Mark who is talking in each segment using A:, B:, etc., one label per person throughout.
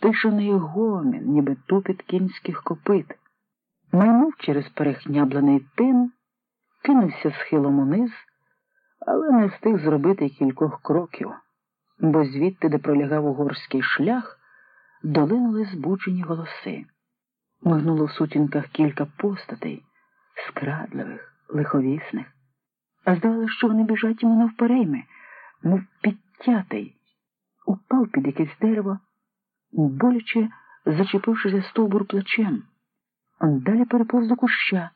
A: стишений гомін, ніби тупіт кінських копит. Майнув через перехняблений тин, кинувся схилом униз, але не встиг зробити кількох кроків, бо звідти, де пролягав угорський шлях, долинули збуджені голоси. Мигнуло в сутінках кілька постатей, скрадливих, лиховісних, а здавалося, що вони біжать йому навперейми, мов підтятий, упав під якесь дерево, боляче зачепивши за стовбур плечем. Далі переповз до куща,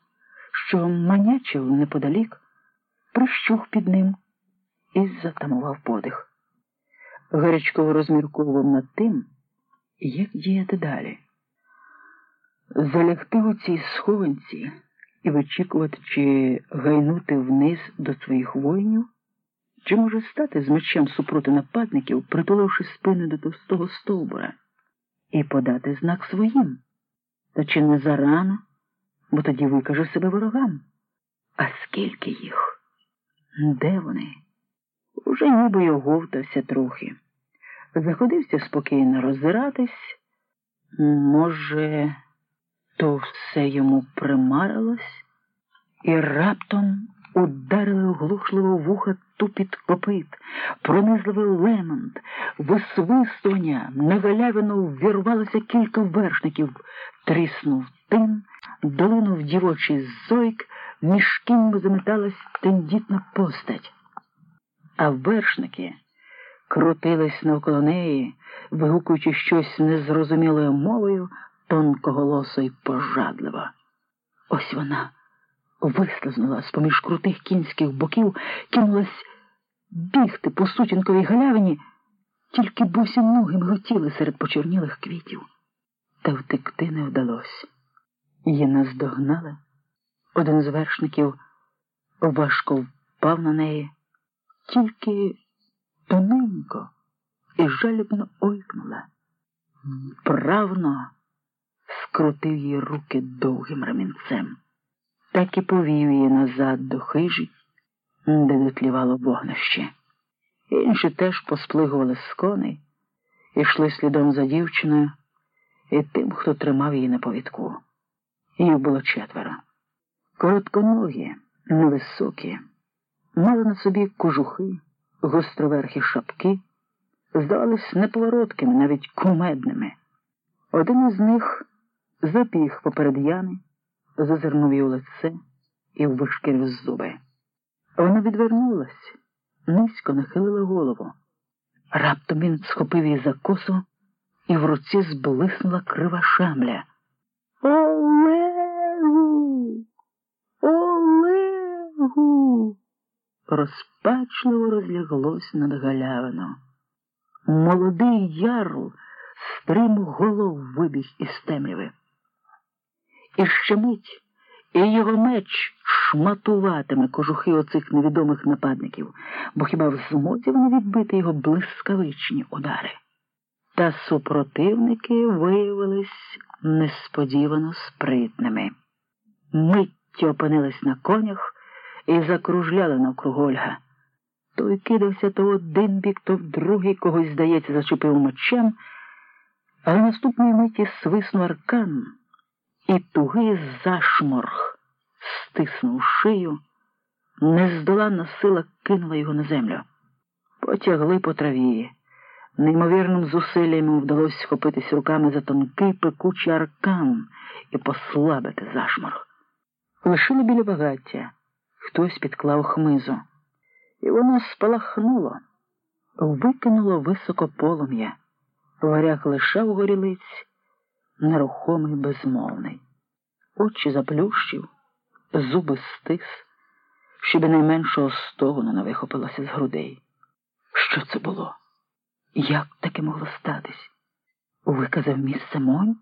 A: що манячив неподалік, прищух під ним і затамував подих. Гарячково розмірковував над тим, як діяти далі. Залягти у цій схованці і вичікувати, чи гайнути вниз до своїх воїнів, чи може стати з мечем супроти нападників, притуливши спину до товстого стовбура, і подати знак своїм. Та чи не зарано, бо тоді викаже себе ворогам. А скільки їх? Де вони? Уже ніби й оговтався трохи. Заходився спокійно роззиратись. Може, то все йому примарилось, і раптом ударили оглушливо вуха тупіт копит, пронизливий лемонт, висвистування, на галявину ввірвалося кілька вершників, тріснув тин, долинув дівочий зойк, між ким заметалась тендітна постать. А вершники крутились навколо неї, вигукуючи щось незрозумілою мовою, тонкоголосо й пожадливо. Ось вона вислизнула з поміж крутих кінських боків, кинулась бігти по сутінковій галявині, тільки босі ноги млетіли серед почорнілих квітів. Та втекти не вдалося. Її наздогнали. Один з вершників важко впав на неї, тільки тоненько і жалібно ойкнула. Правно скрутив її руки довгим ремінцем, так і повів її назад до хижі, де дотлівало вогнище. Інші теж посплигували з коней йшли слідом за дівчиною і тим, хто тримав її на повідку. Їх було четверо. Коротконогі, невисокі, мали на собі кожухи, гостроверхі шапки, здавались неповороткими, навіть кумедними. Один із них запіг поперед ями, зазирнув її у лице і вишкірив зуби. Вона відвернулась, низько нахилила голову. Раптом він схопив її за косу і в руці зблиснула крива шамля. Олегу! Олегу! Розпачливо розляглось над галявином. Молодий ярл стрим голов вибіг із темряви. І ще мить, і його меч шматуватиме кожухи оцих невідомих нападників, бо хіба в змозі вони відбити його блискавичні удари. Та супротивники виявились несподівано спритними. Миттю опинились на конях і закружляли навкруг Ольга. Той кидався то в один бік, то в другий когось, здається, зачепив мечем, але наступної миті свиснув аркан, і тугий зашморг стиснув шию, нездоланна сила кинула його на землю. Потягли по траві. Неймовірним зусиллям йому вдалося схопитись руками за тонкий пекучий аркан і послабити зашморг. Лишили біля багаття, хтось підклав хмизу, і воно спалахнуло, викинуло високо полум'я. Варяг лишав горілиць, нерухомий, безмовний. Очі заплющив, зуби стис, щоб найменшого стогону не вихопилося з грудей. Що це було? Як таке могло статись? Виказав місце Монь?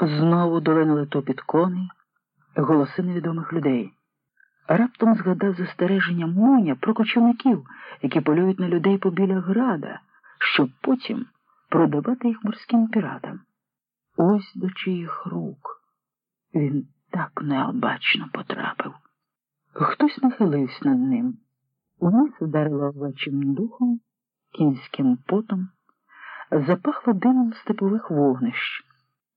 A: Знову долинули топіт коней, голоси невідомих людей. Раптом згадав застереження Моня про кочівників, які полюють на людей побіля града, щоб потім продавати їх морським піратам. Ось до чиїх рук він так необачно потрапив. Хтось нахилився над ним. Униз вдарило овечим духом, кінським потом. запахло димом степових вогнищ.